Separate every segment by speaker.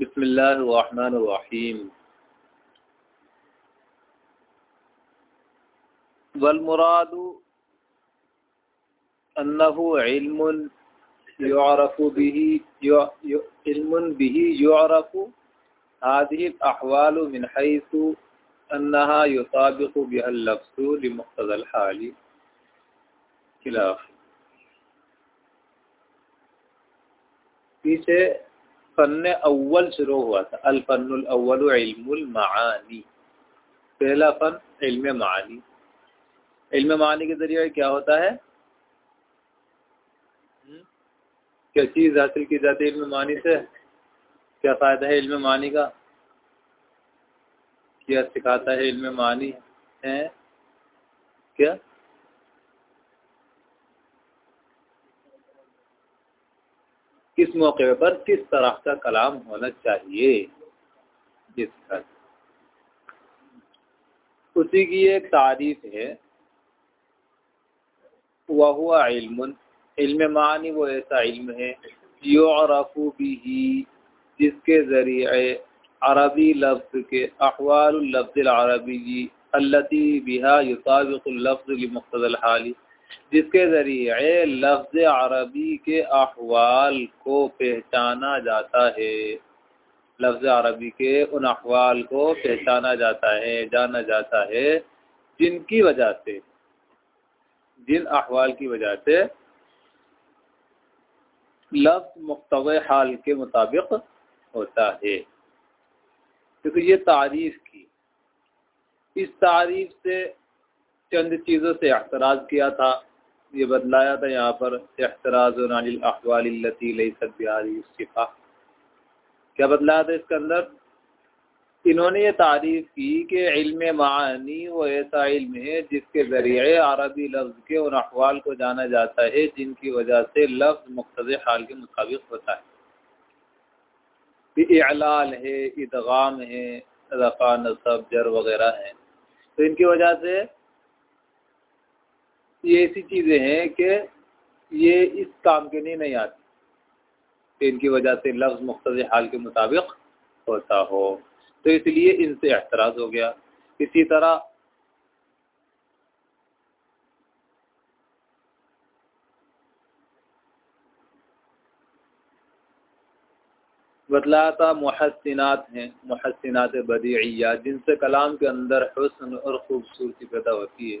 Speaker 1: बसमीम वलमुराद अन्नहु इल्मुन युअरफु बिही इल्मुन बिही युअरफु हादिहि अहवाल मिन हैसु अन्नहा युताबिकु बिहल लफ्ज़ु लिमुक्तदल हाली खिलाफ पीछे फन अव्वल शुरू हुआ था। अल फन्नुल अव्वल इल्मुल पहला फन इल्म मानी इल्म मानी के ज़रिए क्या होता है? हम्म? क्या चीज़ हासिल की जाती है इल्म मानी से? क्या फ़ायदा है इल्म मानी का? क्या सिखाता है इल्म मानी है? क्या? मौके पर किस तरह का कलाम होना चाहिए? ये सिखाता उसी की एक तारीफ़ है। वह हुआ इल्म इल्म मानी वो ऐसा इल्म है। योरफू भी जिसके ज़रिए अरबी लफ्ज़ के अहवाल लफ्ज़ अरबी जी। अल्लती बिहा युताबिक़ मुख्तल हाली। जिसके ज़रिए लफ्ज़ अरबी के अहवाल को पहचाना जाता है। लफ्ज़ अरबी के उन अहवाल को पहचाना जाता है, जाना जाता है जिनकी वजह से, जिन अहवाल की वजह से लफ्ज़ मुख्तव हाल के मुताबिक होता है। क्योंकि ये तारीफ़ की, इस तारीफ़ से चंद चीज़ों से एतराज़ किया था, ये बदलाया था यहाँ पर, एतराज़ अहवालती सिफा क्या बदलाया था इसके अंदर? इन्होंने ये तारीफ़ की कि इल्म मानी वो ऐसा इल्म है जिसके ज़रिए अरबी लफ्ज़ के उन अहवाल को जाना जाता है, जिनकी वजह से लफ्ज़ मुख्तज हाल के मुताबिक होता है। इलाल है, इदगाम है, रफ़ा नसब, जर वगैरह हैं। तो इनकी वजह से ये ऐसी चीज़ें हैं कि ये इस काम के लिए नहीं आती। इनकी वजह से लफ्ज़ मुख्त हाल के मुताबिक होता हो। तो इसलिए इनसे एतराज़ हो गया। इसी तरह बतलाया था मुहसिनात हैं मुहसिनात बदिया, जिनसे कलाम के अंदर हसन और ख़ूबसूरती पैदा होती है।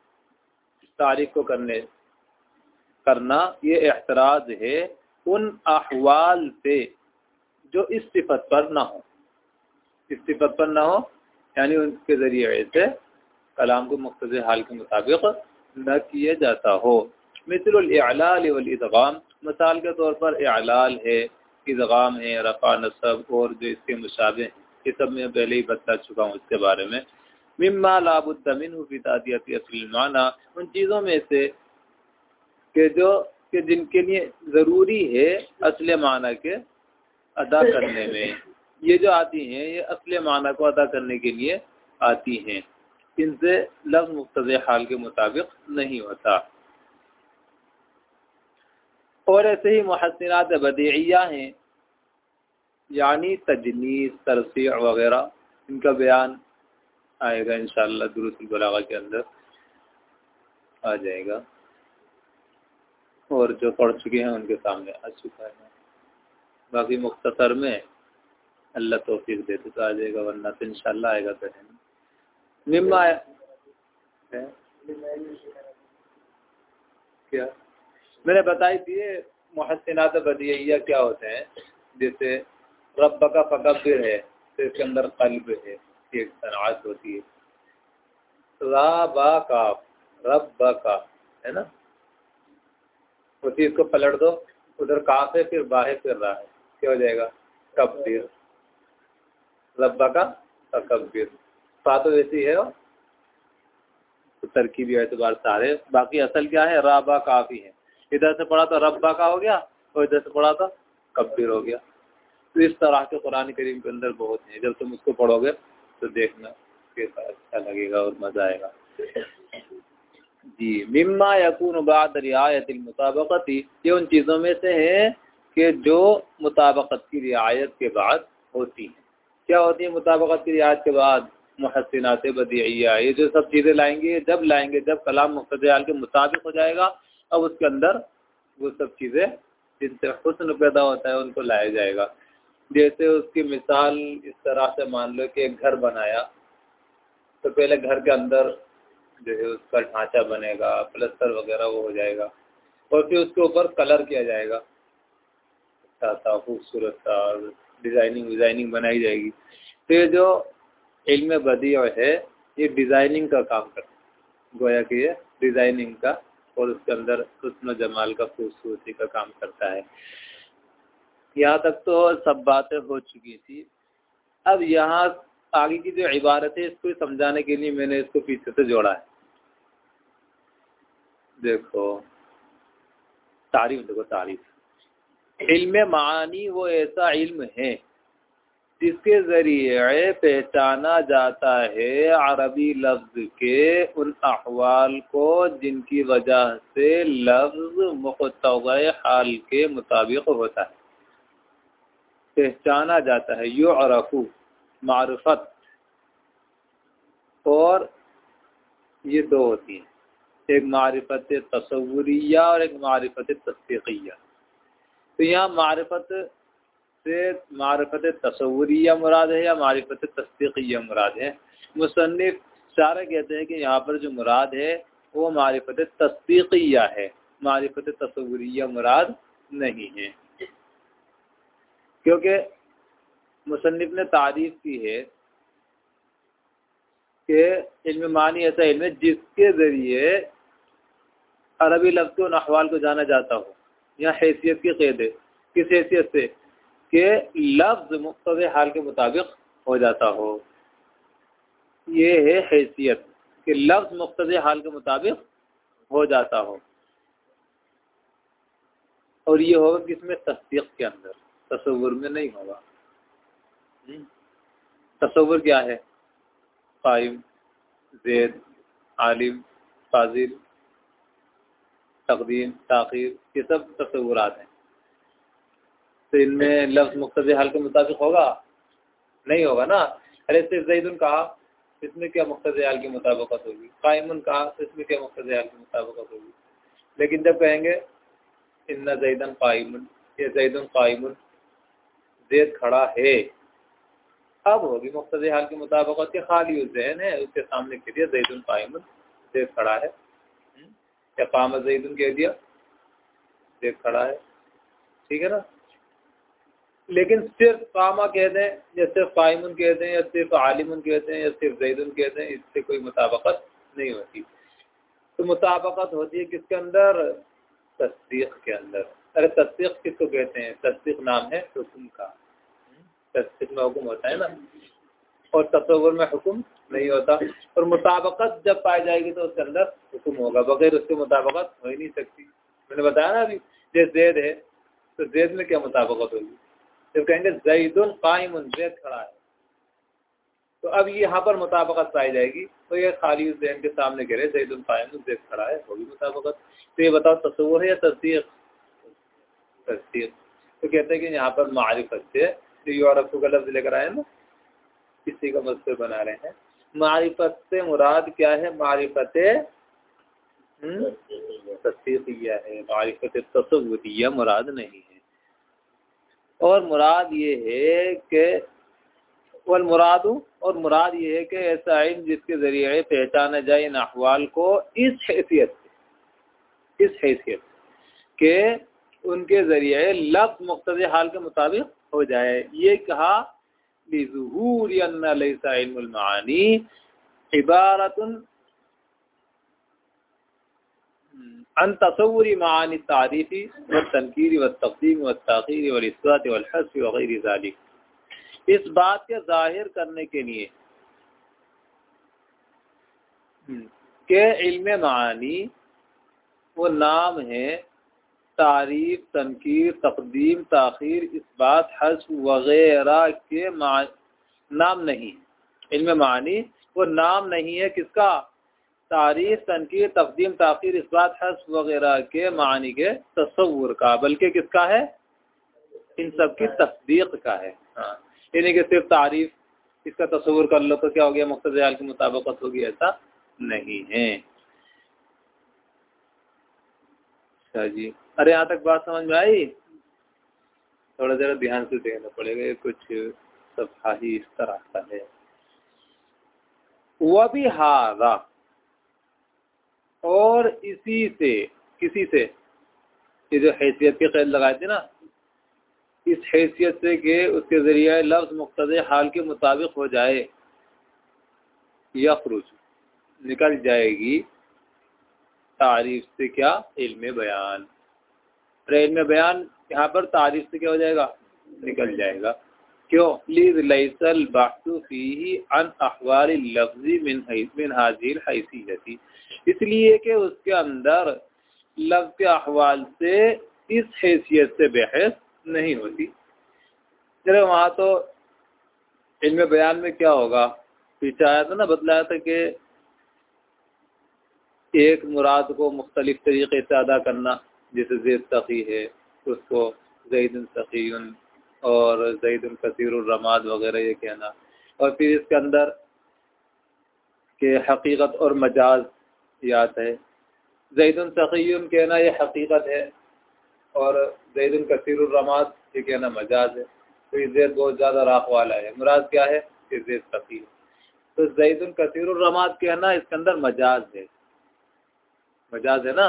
Speaker 1: तारीख को करने करना ये एतराज़ है उन अहवाल से जो इस सिफत पर ना हो। इस सिफत पर ना हो, यानी उनके ज़रिए से कलाम को मुख्त हाल के मुताबिक न किया जाता हो। मिसलाम मिसाल के तौर पर अलाल है इज़गाम है, रफ़ा नसब और जो इसके मुशाबे ये सब मैं पहले ही बता चुका हूँ इसके बारे में। मिम्मा लाबुद्दमिन माना। उन चीज़ों में से कि जो कि जिनके लिए ज़रूरी है असल माना के अदा करने में। ये जो आती हैं ये असल माना को अदा करने के लिए आती हैं। इनसे लफ्ज़ मुख्त हाल के मुताबिक नहीं होता। और ऐसे ही महसिनात बदिया हैं यानी तजनीस तरसी वगैरह। इनका बयान आएगा इन दुरुसबलागा के अंदर आ जाएगा। और जो पढ़ चुके हैं उनके सामने आ चुका है। बाकी मुख्तर में अल्लाह तोफीक देते तो आ जाएगा, वरना तो इन आएगा तो है है। क्या? मैंने बताई थी महसिनात बदिया क्या होते हैं? जैसे रब का फकबिर है तो इसके अंदर कल्ब है। एक सनात होती है। रा बा का रब का है ना? उसी इसको पलट दो, उधर काफ है फिर बाहे फिर रहा है क्या हो जाएगा? कब फिर रब्बा का तकब्बिर फा तो वैसी है तो तरकीबी एतबार सारे। बाकी असल क्या है? राबा काफ़ी है। इधर से पढ़ा तो रब्बा का हो गया, और इधर से पढ़ा तो कब्बिर हो गया। तो इस तरह के कुरान करीम के अंदर बहुत है। जब तुम उसको पढ़ोगे तो देखना कैसा अच्छा लगेगा और मज़ा आएगा। जी, मिम्मा यकून बाद रियायत मुताबकती, ये उन चीज़ों में से है कि जो मुताबकत की रियायत के बाद होती है। क्या होती है मुताबकत की रियायत के बाद? महसिनात बदिया ये जो सब चीज़ें लाएँगे जब लाएँगे, जब कलाम मुख्ताल के मुताबिक हो जाएगा, अब उसके अंदर वो सब चीज़ें जिनसे हुसन पैदा होता है उनको लाया जाएगा। जैसे उसकी मिसाल इस तरह से मान लो कि एक घर बनाया तो पहले घर के अंदर जो है उसका ढांचा बनेगा, प्लस्तर वगैरह वो हो जाएगा और फिर उसके ऊपर कलर किया जाएगा। अच्छा सा, खूबसूरत सा, डिज़ाइनिंग, विज़ाइनिंग बनाई जाएगी। तो ये जो इल्म बदी है, ये डिज़ाइनिंग का काम करता है गोया कि ये डिज़ाइनिंग का और उसके अंदर हुस्न जमाल का खूबसूरती का काम करता है। यहाँ तक तो सब बातें हो चुकी थी। अब यहाँ आगे की जो इबारत है इसको समझाने के लिए मैंने इसको पीछे से जोड़ा है। देखो, तारीफ़ देखो तारीफ़। इल्म मानी वो ऐसा इल्म है जिसके ज़रिए पहचाना जाता है अरबी लफ्ज़ के उन अहवाल को जिनकी वजह से लफ्ज़ मुख्तव हाल के मुताबिक होता है। पहचाना जाता है यो अरफू मारफत। और ये दो होती हैं, एक मारिफत तस्वुरिया और एक मारिफत तस्दीकिया। तो यहाँ मारिफत से मारिफत तस्वुरिया मुराद है या मारिफत तस्दीकिया मुराद है? मुसनफ़ सारा कहते हैं कि यहाँ पर जो मुराद है, वो मारिफत तस्दीकिया है। मारिफत तस्वुरिया मुराद नहीं है। क्योंकि मुसनफ़ ने तारीफ़ की है कि इल्म मानी ऐसा इल्म जिसके ज़रिए अरबी लफ्ज़ और अहवाल को जाना जाता हो, या हैसियत की कैद है किस हैसियत से? कि लफ्ज़ मुख्त हाल के मुताबिक हो जाता हो। ये है हैसियत, कि लफ्ज़ मुख्त हाल के मुताबिक हो जाता हो। और ये होगा किसमें? तस्दीक के अंदर। तस्वुर में नहीं होगा। हम्म? तस्वुर क्या है? कायम जैद आलिम फाजिल तकदीम ताखिर ये सब तस्वुरात हैं। तो इनमें लफ्ज़ मुख्त हाल के मुताबिक होगा? नहीं होगा ना? अरे सिर्फ़ जईदुन कहा इसमें क्या मुख्त हाल की मुताबकत होगी? कायमन कहा तो इसमें क्या मुख्त हाल की मुताबकत होगी? लेकिन जब कहेंगे इन्ना जईदन कायमन या जईदन कायमन जैद खड़ा है। अब होगी मुख्त हाल के मुताबिक खाली जहन है, उसके सामने कह दिया जैदुल कायम जैद खड़ा है। हम्म? या काम जैदुल कह दिया जैद खड़ा है। ठीक है ना? लेकिन सिर्फ़ कामा कह दें, या सिर्फ़ कायम कह दें, या सिर्फ़ आलिम कह दें, या सिर्फ़ जैदुल कह दें, इससे कोई मुताबकत नहीं होती। तो मुताबकत होती है किसके अंदर? तस्दीक के अंदर। अरे तस्दीक किसको कहते हैं? तस्दीक नाम है हुक्म का। तस्दीक में हुक्म होता है ना, और तस्वर में हुक्म नहीं होता। और मुताबकत जब पाई जाएगी तो उसके अंदर हुक्म होगा, बगैर उसके मुताबकत हो ही नहीं सकती। मैंने बताया ना अभी जैसे जैद है तो जैद में क्या मुताबकत होगी? जब कहेंगे जईदुल कायम जैद खड़ा है। तो अब यहाँ पर मुताबकत पाई जाएगी तो ये खाली जहन के सामने कह रहे जईदुल कायम जैद खड़ा है, होगी मुताबकत। तो ये बताओ, तस्वर है या तस्दीक? तस्दीक। तो कहते हैं कि यहाँ पर मारिफत से जो यूरफ का लफ्ज लेकर आए ना? किसी का मजदूर बना रहे हैं। मारिफत से मुराद क्या है? मारिफत हम्म? है। मारिफत मुराद नहीं है। और मुराद ये है कि, वल मुराद, और मुराद ये है कि ऐसा इल्म जिसके ज़रिए पहचाना जाए इन अहवाल को इस हैसियत से, इस हैसियत के उनके ज़रिए लफ्ज़ मुख्त हाल के मुताबिक हो जाए। ये कहा बेजहूरमानी इबारत अन तस्वरी मानी तारीफ़ी व तनकीरी व तकदीम व तखीर व इसबात वगैरह ज़ालिक. इस बात के ज़ाहिर करने के लिए के इल्म मानी, वो नाम है तारीफ़, तनकीर, तकदीम, ताखिर, इस बात हस वगैरह के नाम नहीं। इल्म मानी, वो नाम नहीं है किसका? तारीफ़, तनकीर, तकदीम, ताखिर, इस बात हस वगैरह के मानी के तस्वुर का। बल्कि किसका है? इन सब की तस्दीक का है। हाँ। यानी कि सिर्फ़ तारीफ़, इसका तस्वुर कर लो तो क्या हो गया? मुख्ताल के मुताबिक होगी, ऐसा नहीं है। अच्छा जी। अरे, यहाँ तक बात समझ में आई? थोड़ा जरा ध्यान से देखना पड़ेगा कुछ सब ही इस तरह का है। वह भी हारा। और इसी से, किसी से? ये जो हैसियत के कैद लगाए थे ना, इस हैसियत से कि उसके ज़रिए लफ्ज़ मुख्त हाल के मुताबिक हो जाए। यखरुज निकल जाएगी। तारीफ़ से क्या? इल्म बयान। अरे इल्म बयान, यहाँ पर तारीफ़ से क्या हो जाएगा? निकल जाएगा। क्यों? लीज लैसल बासु फ़ी अन अखबार लफ्जी मिन मिन हाजिर हैसीयती। इसलिए कि उसके अंदर लफ्ज के अहवाल से इस हैसियत से बहस नहीं होती। चलो वहाँ तो इल्म बयान में क्या होगा? पीछे आया था ना, बतलाया था कि एक मुराद को मुख्तलिफ़ तरीके से अदा करना, जैसे जैद सखी है, उसको जईद सकीन और जईद कसीर वगैरह ये कहना। और फिर इसके अंदर के हकीकत और मजाज याद है। जईद सकीन कहना ये हकीकत है और जईद कसीर ये कहना मजाज है। तो ये जैद बहुत ज़्यादा राख वाला है। मुराद क्या है? कि जैद सकी तो जईद कसीर कहना इसके अंदर मजाज है। मजाज है ना?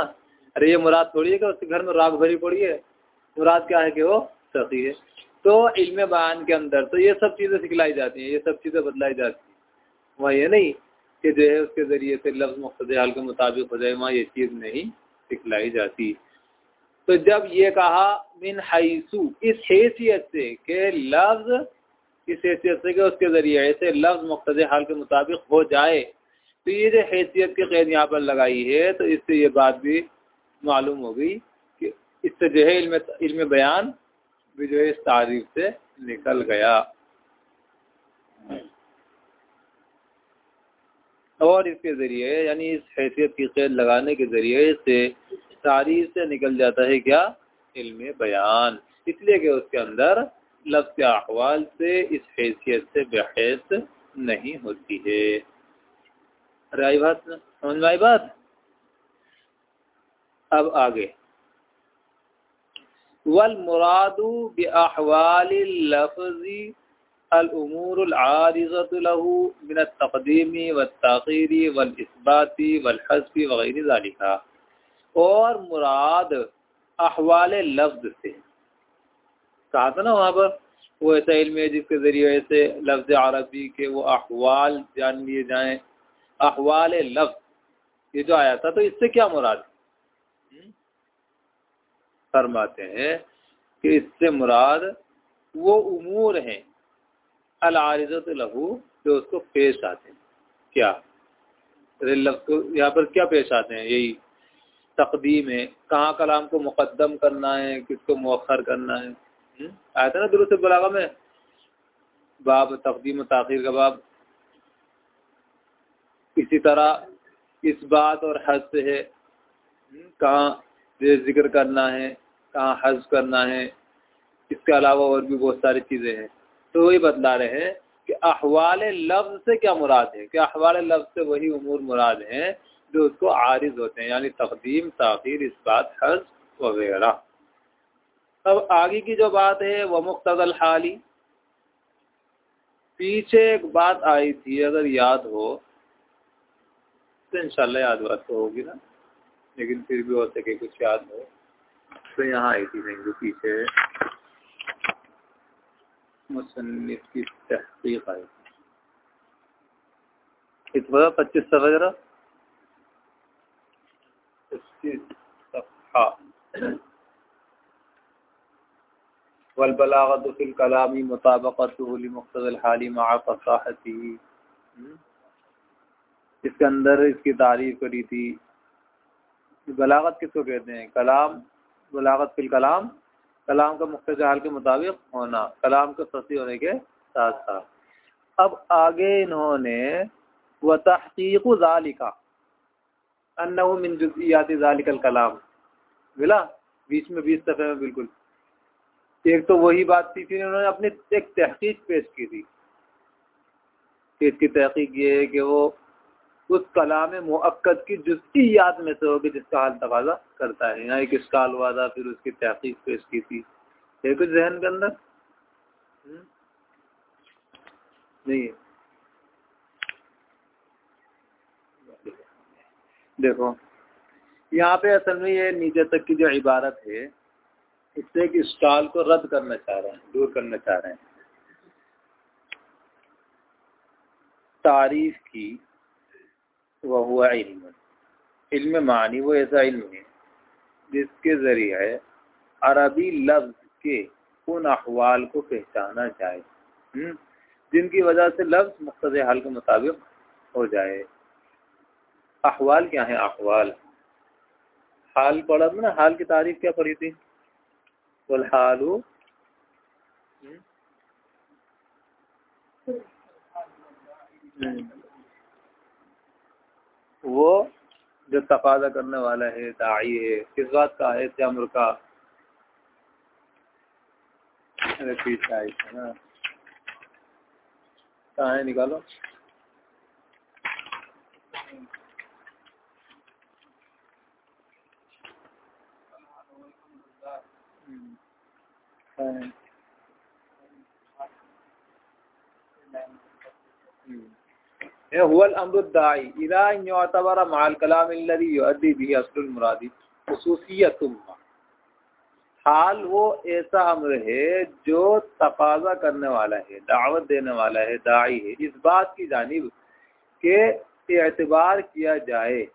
Speaker 1: अरे ये मुराद थोड़ी है कि उसके घर में राग भरी पड़ी है। मुराद क्या है कि वो सखी है। तो इल्म बयान के अंदर तो ये सब चीज़ें सिखलाई जाती हैं, ये सब चीज़ें बदलाई जाती हैं। वहाँ ये नहीं कि जो है उसके ज़रिए से लफ्ज़ मकसद हाल के मुताबिक हो जाए, वहाँ ये चीज़ नहीं सिखलाई जाती। तो जब ये कहा, मिन हाइसू, इस हैसियत से के लफ्ज़, इस हैसियत से कि उसके ज़रिए से लफ्ज़ मकसद हाल के मुताबिक हो जाए तो ये जो हैसियत की कैद यहाँ पर लगाई है तो इससे ये बात भी मालूम हो गई कि इससे जो है इल्म इल्म बयान भी जो है इस तारीफ़ से निकल गया। और इसके ज़रिए, यानी इस हैसियत की कैद लगाने के ज़रिए से तारीफ़ से निकल जाता है क्या? इल्म बयान। इसलिए कि उसके अंदर लफ्ज़ अहवाल से इस हैसियत से बहस नहीं होती है। अरे आई बात? समझ में आई बात? अब आगे। वल मुरादू बहवाल लफ्जी अलमूर आरिज़तलहू मिन तकदीमी व तखीरी वल इसबाती वगैरह ज़ालिका। और मुराद अहवाल लफ्ज से। कहा था ना वहाँ पर? वो ऐसा इल्म है जिसके ज़रिए ऐसे लफ्ज़ अरबी के वो अहवाल जान लिए जाएँ। अहवाल लफ्ज ये जो आया था तो इससे क्या मुराद? हम्म? फरमाते हैं कि इससे मुराद वो उमूर हैं। अलारिजत लहू जो उसको पेश आते हैं। क्या? लफ्ज को यहाँ पर क्या पेश आते हैं? यही तकदीम है। कहाँ कलाम को मुकदम करना है किसको मौखर करना है? हम्म? आया था ना दुरुस्त बलागा में? बाब तकदीम ताखिर का बाब। इसी तरह इस बात और हज से है। कहाँ ज़िक्र करना है, कहाँ हज करना है, इसके अलावा और भी बहुत सारी चीज़ें हैं। तो वही बतला रहे हैं कि अहवाल लफ्ज से क्या मुराद है? कि अहवाल लफ्ज से वही उमूर मुराद हैं जो उसको आरिज होते हैं, यानी तकदीम, ताखिर इस बात हज वगैरह। अब आगे की जो बात है, वह मुख्तल हाली। पीछे एक बात आई थी, अगर याद हो तो इंशाल्लाह याद बात तो होगी ना। लेकिन फिर भी हो सके कुछ याद हो। तो यहाँ आई थी नहीं पीछे। मुसन्निफ की तहकीक आई इस बार पच्चीस सफ़ा जरा पच्चीस सफ़ा वलबलागत फिल कलामी मुताबकत मुख्तल मा फसाहती? इसके अंदर इसकी तारीफ़ करी थी। बलागत किसको कहते हैं? कलाम, बलागत फिल कलाम कलाम का मुख्त हाल के मुताबिक होना, कलाम के फसी होने के साथ साथ। अब आगे इन्होंने, व तहकीक ज़ालिका मिन ज़ालिकल कलाम। मिला? बीच में बीस दफ़े में, बिल्कुल। एक तो वही बात थी फिर उन्होंने अपनी एक तहकीक पेश की थी। कि इसकी तहकीक ये है कि वो उस कलाम मुक्द की जुस्ती याद में से होगी, जिसका हाल तकाजा करता है। यहाँ एक इसकाल हुआ था, फिर उसकी तहकीक पेश की थी। है कुछ जहन के अंदर? हम्म? नहीं। देखो, यहाँ पे असल में ये नीचे तक की जो इबारत है, इससे एक स्टॉल को रद्द करना चाह रहे हैं, दूर करना चाह रहे हैं। तारीफ़ की वह हुआ इल्म। इल्म मानी वो ऐसा इल्म है, जिसके ज़रिए अरबी लफ्ज़ के उन अहवाल को पहचाना जाए हम्म? जिनकी वजह से लफ्ज़ मकसद हाल के मुताबिक हो जाए। अहवाल क्या है? अहवाल। हाल पढ़ा ना? हाल की तारीफ़ क्या पढ़ी थी? बोल हालू हम्म। वो जो तकाजा करने वाला है, दाई है, किस बात का है अमर का? आई ना। है, निकालो। हुवल खुसूसियतुम्मा हाल वो ऐसा अम्र है जो तकाजा करने वाला है दावत देने वाला है दाई है। इस बात की जानिब के एतबार किया जाए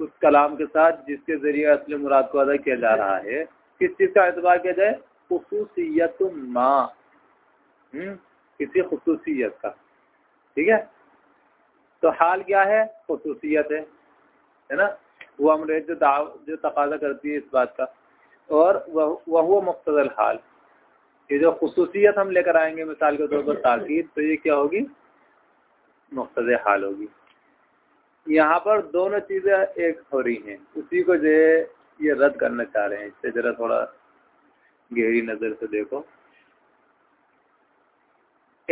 Speaker 1: उस कलाम के साथ जिसके ज़रिए असल मुराद को अदा किया जा रहा है किस चीज़ का एतबार किया जाए? खसूसियत माँ हम्म, किसी खसूसियत का। ठीक है? तो हाल क्या है? खसूसियत है। है ना? वो अमर जो दाव, जो तकाजा करती है इस बात का। और वह वह मुख्तल हाल। ये जो खसूसियत हम लेकर आएँगे मिसाल के तौर पर ताकीद तो ये क्या होगी? मुख्तज हाल होगी। यहाँ पर दोनों चीज़ें एक हो रही हैं। उसी को जो ये रद्द करना चाह रहे हैं। इससे ज़रा थोड़ा गहरी नज़र से देखो।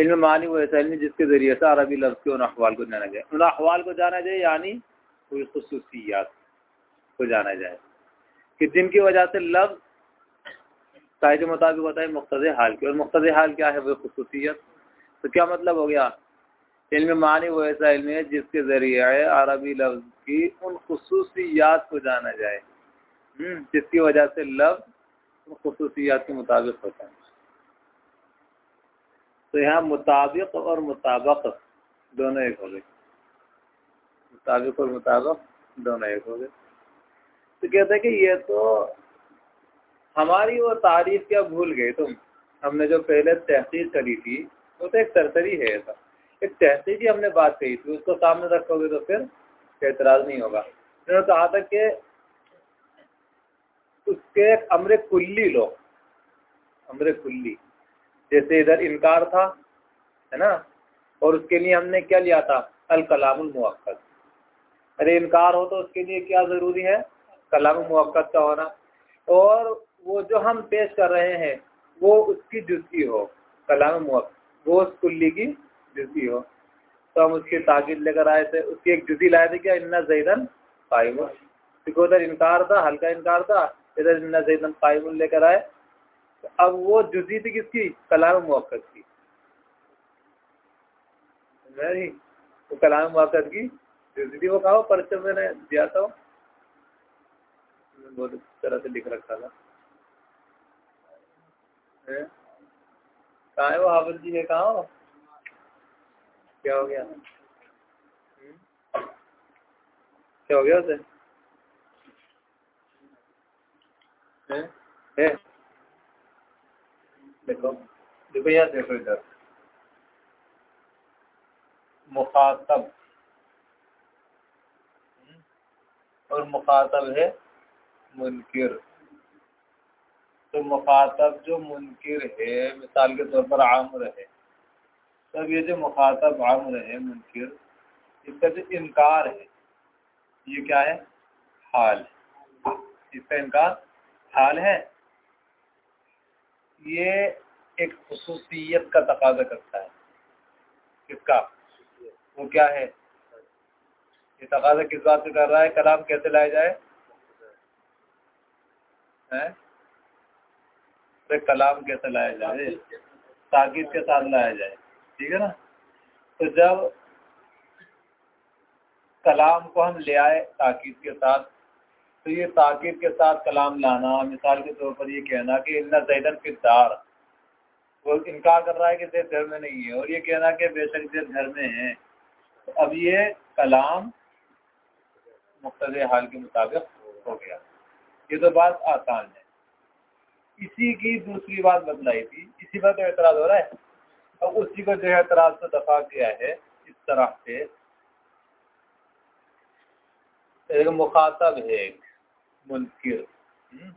Speaker 1: इल्म मानी वो ऐसा इल्म जिसके ज़रिए से अरबी लफ्ज़ के उन अखवाल को जाना जाए। उन अखवाल को जाना जाए यानी कोई खसूसियात को जाना जाए। कि जिनकी वजह से लफ्ज़ चाहे के मुताबिक होता है मुख्तज हाल की। और मुख्तज हाल क्या है? वो खसूसियत। तो क्या मतलब हो गया? इल्म मानी वो ऐसा इल्म है जिसके ज़रिए अरबी लफ्ज़ की उन खसूसियात को जाना जाए। हम्म, जिसकी वजह से लफ्ज़ खसूसियात के मुताबिक होता है। तो यहाँ मुताबिक और मुताबक दोनों एक हो गए। मुताबिक और मुताबक दोनों एक हो गए। तो कहते हैं कि ये तो हमारी वो तारीफ़ क्या भूल गए तुम? हमने जो पहले तहकीक करी थी, वो तो एक सरसरी है ऐसा। एक ही हमने बात कही थी, उसको सामने रखोगे तो फिर एतराज़ नहीं होगा। उन्होंने कहा था कि उसके अमर कुल्ली लो। अमर कुल्ली। जैसे इधर इनकार था, है ना? और उसके लिए हमने क्या लिया था? अल कलामुल मुक्कत अरे, इनकार हो तो उसके लिए क्या ज़रूरी है? कलाम मुक्कत का होना। और वो जो हम पेश कर रहे हैं, वो उसकी जुस्ती हो कलाम वो उस कुल्ली की जुस्ती हो। तो हम उसकी ताकिद लेकर आए थे। उसकी एक जुदी लाए थे क्या? इन्ना जैदन कायम उधर इनकार था, हल्का इनकार था, इधर इन्ना जैदन कायम लेकर आए। अब वो जुजी थी किसकी? कलाम मुक्कत की। नहीं, वो कलाम मुक्कत की। जुजी थी वो कहा परिचय मैंने दिया था बहुत तरह से लिख रखा था। कहा है वो हाफिज जी है कहा क्या हो गया? हम्म? क्या हो गया उसे? है? है? देखो देखो यहाँ देखो इधर। मुखातब। और मुखातब है मुनकिर। तो मुखातब जो मुनकिर है, मिसाल के तौर पर आमर है। तब ये जो मुखातब, आमर है, मुनकिर, इसका जो इनकार है, ये क्या है? हाल इसका इनकार हाल है? ये एक खसूसियत का तकाजा करता है। किसका? वो क्या है? ये तकाजा किस बात से कर रहा है? कलाम कैसे लाया जाए? तो कलाम कैसे लाया जाए? ताकिद के साथ लाया जाए। ठीक है ना? तो जब कलाम को हम ले आए ताकिद के साथ तो ये ताकिद के साथ कलाम लाना, मिसाल के तौर पर ये कहना कि इन्ना जैदन फिदार वो इनकार कर रहा है कि जैद घर में नहीं है और ये कहना कि बेशक जैद घर में है। तो अब ये कलाम मुख्त हाल के मुताबिक हो गया। ये तो बात आसान है। इसी की दूसरी बात बदलाई थी। इसी पर तो एतराज़ हो रहा है। अब उसी को जो है एतराज़ से दफ़ा किया है इस तरह से। एक मुखातब है मुनकिर हम्म।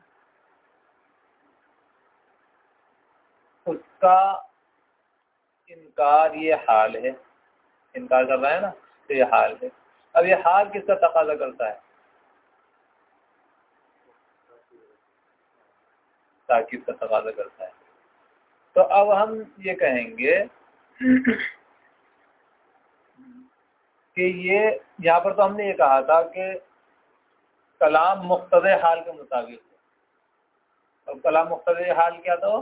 Speaker 1: उसका इनकार ये हाल है। इनकार कर रहा है ना? तो ये हाल है। अब ये हाल किसका तकाजा करता है? ताकिद का तकाजा करता है। तो अब हम ये कहेंगे कि ये यहाँ पर तो हमने ये कहा था कि कलाम मुख्तद हाल के मुताबिक अब कलाम मुख्तद हाल क्या था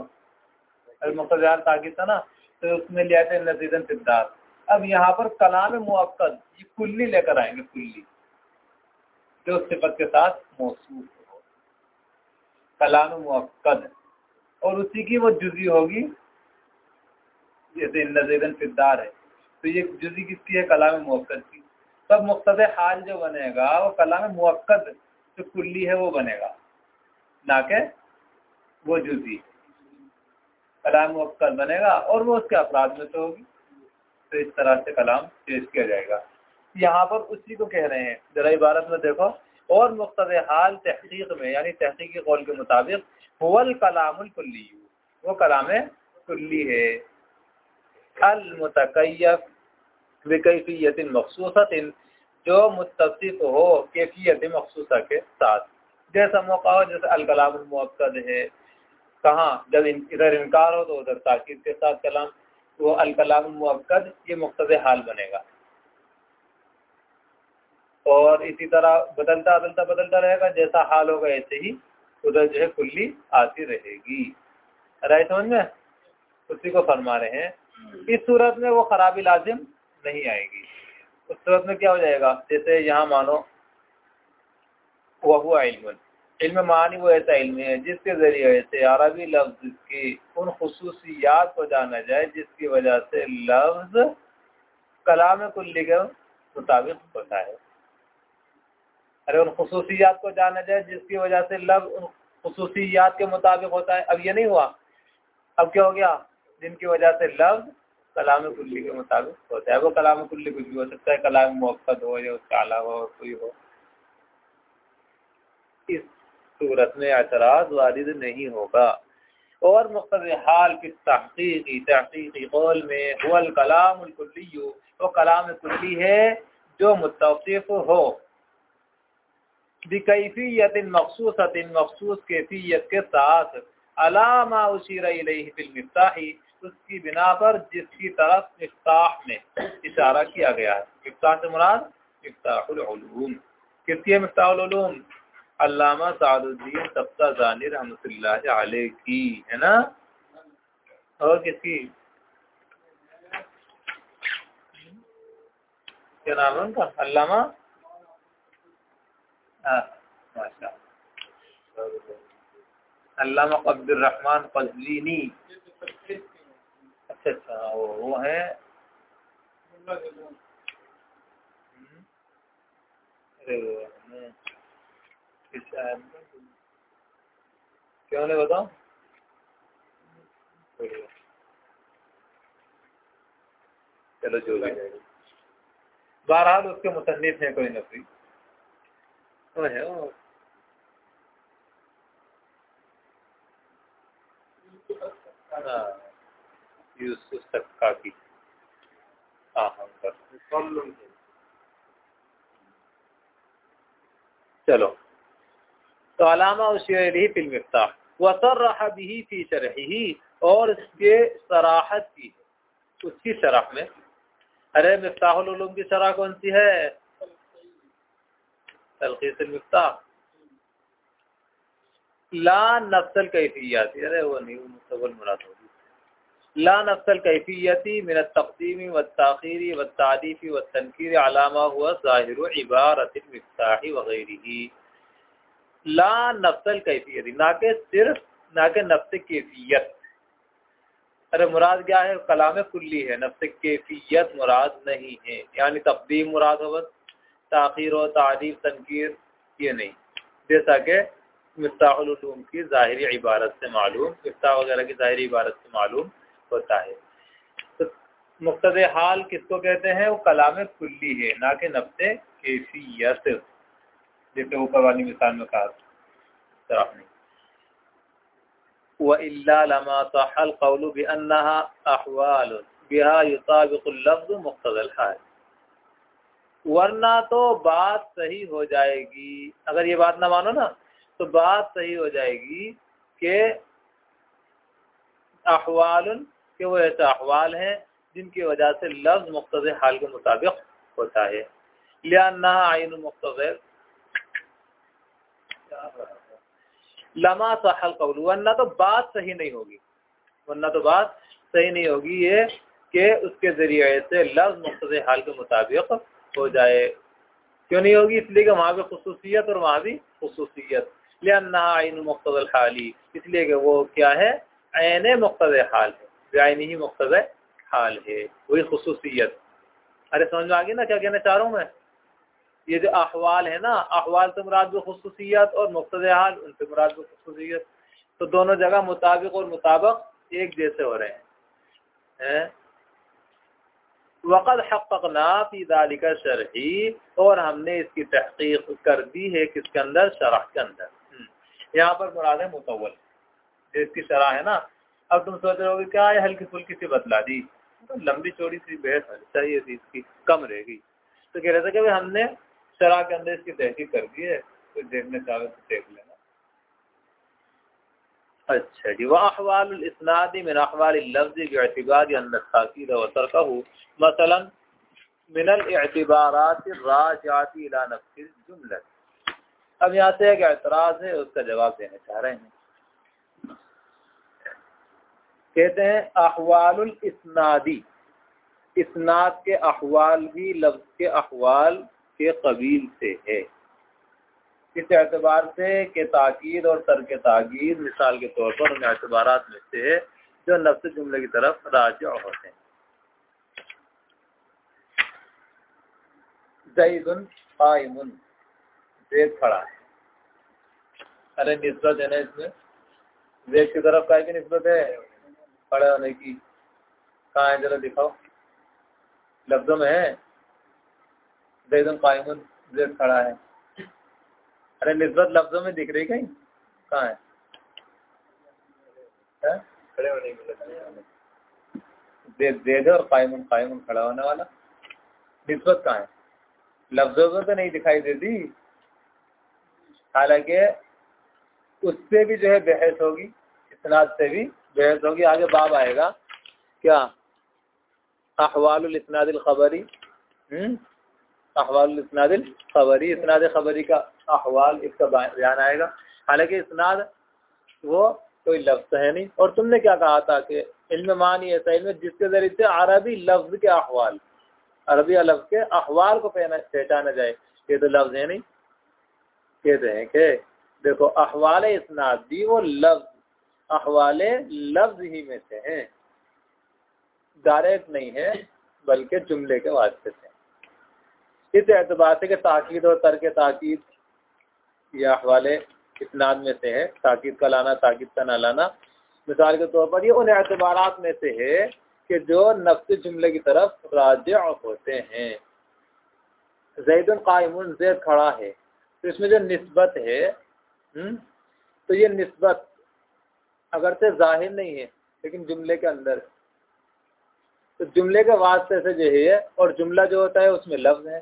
Speaker 1: मुख्तद हाल ताकिद था ना तो उसमें लिया थे नजीदन सिद्धार्थ अब यहाँ पर कलाम मुक्द ये कुल्ली लेकर आएँगे, कुल्ली। जो सिफत के साथ मौसू कलाम मुक्द और उसी की वो जुजी होगी, जैसे नजीदन फिदार है। तो ये जुजी किसकी है? कलाम मुक्द की। तब मुख्तद हाल जो बनेगा, वो कलाम मुक्द जो कुल्ली है वो बनेगा। ना के वो जुजी कलाम मुक्द बनेगा और वो उसके अपराध में तो होगी। तो इस तरह से कलाम पेश किया जाएगा। यहाँ पर उसी को कह रहे हैं। जरा इबारत में देखो, और मुख्त हाल तहकीक में, यानी तहकीकी कौल के मुताबिक वल कलामुल कुल्ली। वो कलाम कुल्ली है। अलमतकैफ बेकैफियत मखसूसत जो मुतसिफ हो कैफियत मखसूसा के साथ। जैसा मौका हो जैसे अलकलाम है। कहाँ? जब इन, इधर इनकार हो तो उधर ताकीद के साथ कलाम। वो अलकलाम ये मुख्त हाल बनेगा। और इसी तरह बदलता बदलता बदलता रहेगा। जैसा हाल होगा ऐसे ही उधर जो है कुल्ली आती रहेगी। राय समझ में? उसी को फरमा रहे हैं। इस सूरत में वो खराबी लाजिम नहीं आएगी। उस सूरत में क्या हो जाएगा? जैसे यहाँ मानो वह हुआ इल्म इल्म मानी वो ऐसा इल्म है, जिसके ज़रिए से अरबी लफ्ज़ की उन खसूसियात को जाना जाए, जिसकी वजह से लफ्ज़ कलाम कुल्ली के मुताबिक होता है। अरे उन खसूसियात को जाना जाए, जिसकी वजह से लफ्ज़ उन खसूसियात के मुताबिक होता है। अब ये नहीं हुआ। अब क्या हो गया? जिनकी वजह से लफ्ज़ कलाम कुल्ली के मुताबिक होता है। वो कलाम कुल्ली कुछ भी हो सकता है, कलाम मुफ़्त हो या उसका अलावा और कोई हो। इस सूरत में एतराज़ वारिद नहीं होगा। और मुख्तर हाल की तहकीकी तहकीकी कौल में हुल कलाम वो कलाम कुल्ली है जो मुतफ़ हो। बिकैफियत मखसूसत मखसूस कैफियत के साथ अलामा उशीर फिल्मफ्ताही उसकी बिना पर जिसकी तरफ़ मिफ्ताह में इशारा किया गया है। मिफ्ताह से मुराद मिफ्ताहुल किसकी है मिफ्ताहुल अल्लामा सादुद्दीन तफ्ता जानी रहमत की है ना? और किसकी? क्या नाम है उनका? अल्लामा? हाँ, माशा अल्लामा अब्दुलरहमान फजलीनी अच्छा अच्छा वो वो है। क्यों नहीं बताओ चलो, जो बहरहाल, उसके मुसनफ है कोई नफरी। तो है, वो। हाँ। यूसुफ सक्का की चलो। तो अलामा उशरी फिल्मफ्ता वसर भी फ़ी शरही और इसके सराहत की उसकी शराह में। अरे, मिफ्ताहुल की शराह कौन सी है? तलखीसमफ्ता ला नफ्सल कैफियत। अरे, वो नहीं मुस्तबल मुराद होगी। ला नफ्सल कैफियती मिन तकदीमी व ताखीरी व तारीफ़ी व तनकीर अलामा हुआ ज़ाहिर इबारत मफ्ताही वगैरह ला नफ्सल कैफियती, ना के सिर्फ़, ना के नफ्स कैफियत। अरे मुराद क्या है? कलाम कुल्ली है, नफ्स कैफियत मुराद नहीं है। यानी तकदीम मुराद हो, ताखिर व तारीफ़ तनकीर, ये नहीं। जैसा कि मफ्ताहलूम की ज़ाहरी इबारत से मालूम मफ्ता वगैरह की ज़ाहरी इबारत से मालूम। होता है। तो मुख्त हाल किसको कहते हैं? वो कलाम कुल्ली है, ना कि नफ्स कैफियत। जैसे ऊपर वाली मिसाल में कहा वरना तो बात सही हो जाएगी। अगर ये बात ना मानो ना तो बात सही हो जाएगी कि अहवाल के वो ऐसे अहवाल हैं जिनकी वजह से लफ्ज़ मुख्त हाल के मुताबिक होता है। लिया आइन मुख्त लमा सहल कबल। वरना तो बात सही नहीं होगी। वरना तो बात सही नहीं होगी ये कि उसके ज़रिए से लफ्ज़ मुख्त हाल के मुताबिक हो जाए। क्यों नहीं होगी? इसलिए कि वहाँ भी खसूसियत और वहाँ भी खसूसियत। लिया आइन मुख्तल हाली। इसलिए कि वो क्या है? आन मुख्त हाल बेआन ही मुख्त हाल है। वही खसूसियत। अरे समझ में आ गई ना क्या कहना चाह रहा हूँ मैं? ये जो अहवाल है ना, अहवाल से मुराद खसूसियत और मुख्त हाल उनसे मुराद खसूसियत। तो दोनों जगह मुताबिक और मुताबिक एक जैसे हो रहे हैं। वक़द हक़ना फ़ी दालिका शरही, और हमने इसकी तहकीक कर दी है किसके अंदर? शराह के अंदर। हम्म। यहाँ पर मुराद है। मुतवल इसकी शराह है ना अब तुम सोच रहे हो क्या है हल्की फुल्की सी बतला दी? तो लंबी चौड़ी सी बहस चाहिए थी, इसकी कम रहेगी तो कह रहे थे कि हमने शराब के अंदर इसकी तहकीक कर दी है तो देखने चाहे तो देख लेना। अच्छा जी वह अहवालस्नादी मिन अहवाल लफ्ज़ बेतबार ताकीद वतरका मसला मिनल एतबारात अब यहाँ से एक एतराज़ है, उसका जवाब देना चाह रहे हैं। कहते हैं अहवाल इसनादी। इसनाद के अहवाल भी लफ्ज़ के अहवाल के कबील से है। इस एतबार से के ताकीद और तर्क ताकीद मिसाल के तौर पर उन एतबार में से है जो नफ्स जुमले की तरफ़ राज होते हैं। जईदुन खड़ा है। अरे निस्बत है ना इसमें? जेद की तरफ़ की निस्बत है? खड़े होने की। कहा है? जरा दिखाओ। लफ्जों में है। जईदुन कायमुन जेद खड़ा है। अरे निस्बत लफ्जों में दिख रही कहीं? कहाँ है? खड़े होने जेद और कायमुन कायमुन खड़ा होने वाला। निस्बत कहाँ है? लफ्जों में तो नहीं दिखाई देती। हालाँकि उससे भी जो है बहस होगी। इतनाद से भी। बहस होगी, आगे बाब आएगा। क्या? अहवाल इतनादिल खबरी। हम्म? अहवाल इतनादिल खबरी इतनाद खबरी का अहवाल, इसका बयान आएगा। हालाँकि इसनाद, वो कोई लफ्ज है नहीं। और तुमने क्या कहा था कि इल्म मानी ऐसा इल्म जिसके ज़रिए से अरबी लफ्ज के अहवाल अरबी लफ्ज के अहवाल को पहचाना जाए। ये तो लफ्ज है नहीं। कहते हैं कि देखो, अहवाल इसनादी वो लफ्ज अहवाल लफ्ज ही में से हैं। डायरेक्ट नहीं है बल्कि जुमले के वास्ते से इस एतबार से कि ताकीद और तर्क ताकीद यह अहवाल इसनाद में से है। ताकीद का लाना ताकीद का ना लाना। मिसाल के तौर पर ये उन एतबार में से है कि जो नफ्स जुमले की तरफ़ राज होते हैं। जैदन कायमुन जैद खड़ा है। तो इसमें जो नस्बत है हुँ? हम्म, तो ये नस्बत अगर से ज़ाहिर नहीं है, लेकिन जुमले के अंदर तो जुमले के वास्ते से जो है, और जुमला जो होता है, उसमें लफ्ज है।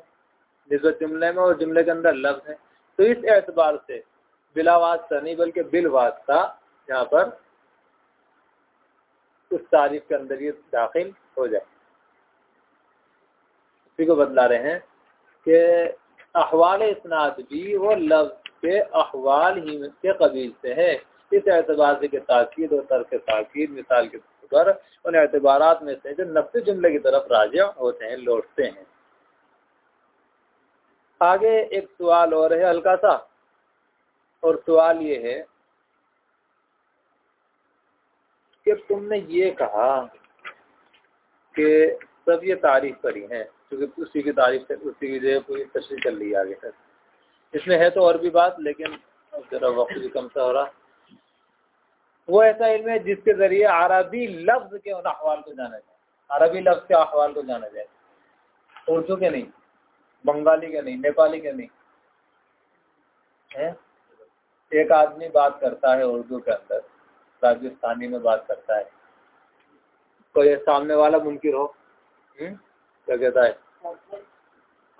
Speaker 1: नस्बत जुमले में और जुमले के अंदर लफ्ज है। तो इस एतबार से, बिला वास्ता नहीं, बल्कि बिल वास्ता यहाँ पर उस तारीफ़ के अंदर ये दाखिल हो जाए। उसी को बदला रहे हैं कि अहवाल इसनाद भी वो लफ्ज के अहवाल ही के कबील से है। इस एतबार से ताकीद और तर्क ताकीद मिसाल के तौर पर उन एतबार में से जो नफ्स जुमले की तरफ़ राजा होते हैं, लौटते हैं। आगे एक सवाल और है, हल्का सा। और सवाल ये है कि तुमने ये कहा कि सब ये तारीफ़ करी है, क्योंकि उसी की तारीफ़ से, उसी की जो पूरी तशरी कर ली आगे तक। इसमें है तो और भी बात, लेकिन जरा वक्त भी कम सा हो रहा। वो ऐसा इल्म है जिसके ज़रिए अरबी लफ्ज के उन अहवाल को जाना जाए। अरबी लफ्ज के अहवाल को जाना जाए। उर्दू के नहीं, बंगाली के नहीं, नेपाली के नहीं। है? एक आदमी बात करता है उर्दू के अंदर, राजस्थानी में बात करता है। तो कोई सामने वाला मुमकिन हो? हम्म? क्या कहता है?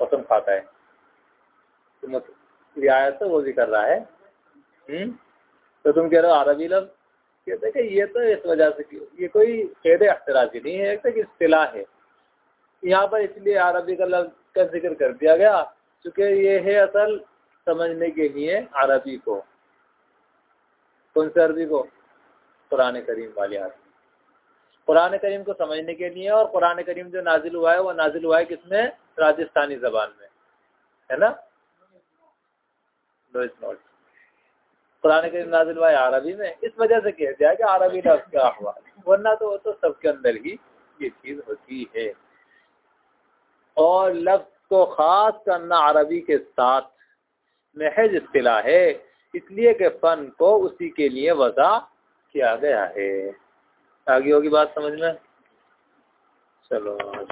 Speaker 1: कसम खाता है। तो रियायत तो वो भी कर रहा है हुँ? हम्म? तो तुम कह रहे हो अरबी लफ्ज? कहते हैं कि ये तो इस वजह से ये कोई खेद अख्तराजी नहीं है, एक इस्तेला है। यहाँ पर इसलिए अरबी का लफ्ज का ज़िक्र कर दिया गया क्योंकि ये है असल समझने के लिए अरबी को, कौन से अरबी को? कुरान करीम वाले आदमी कुरान करीम को समझने के लिए और कुरान करीम जो नाजिल हुआ है, वो नाजिल हुआ है किसमें? राजस्थानी जबान में। है ना? कुरान करीम नाजिल हुआ है अरबी में। इस वजह से कह दिया कि अरबी लफ्ज क्या हुआ। वरना तो वो तो सबके अंदर ही ये चीज़ होती है। और लफ्ज को खास करना अरबी के साथ महज इतला है। इसलिए कि फन को उसी के लिए वजह किया गया है। आगे होगी बात समझ में? चलो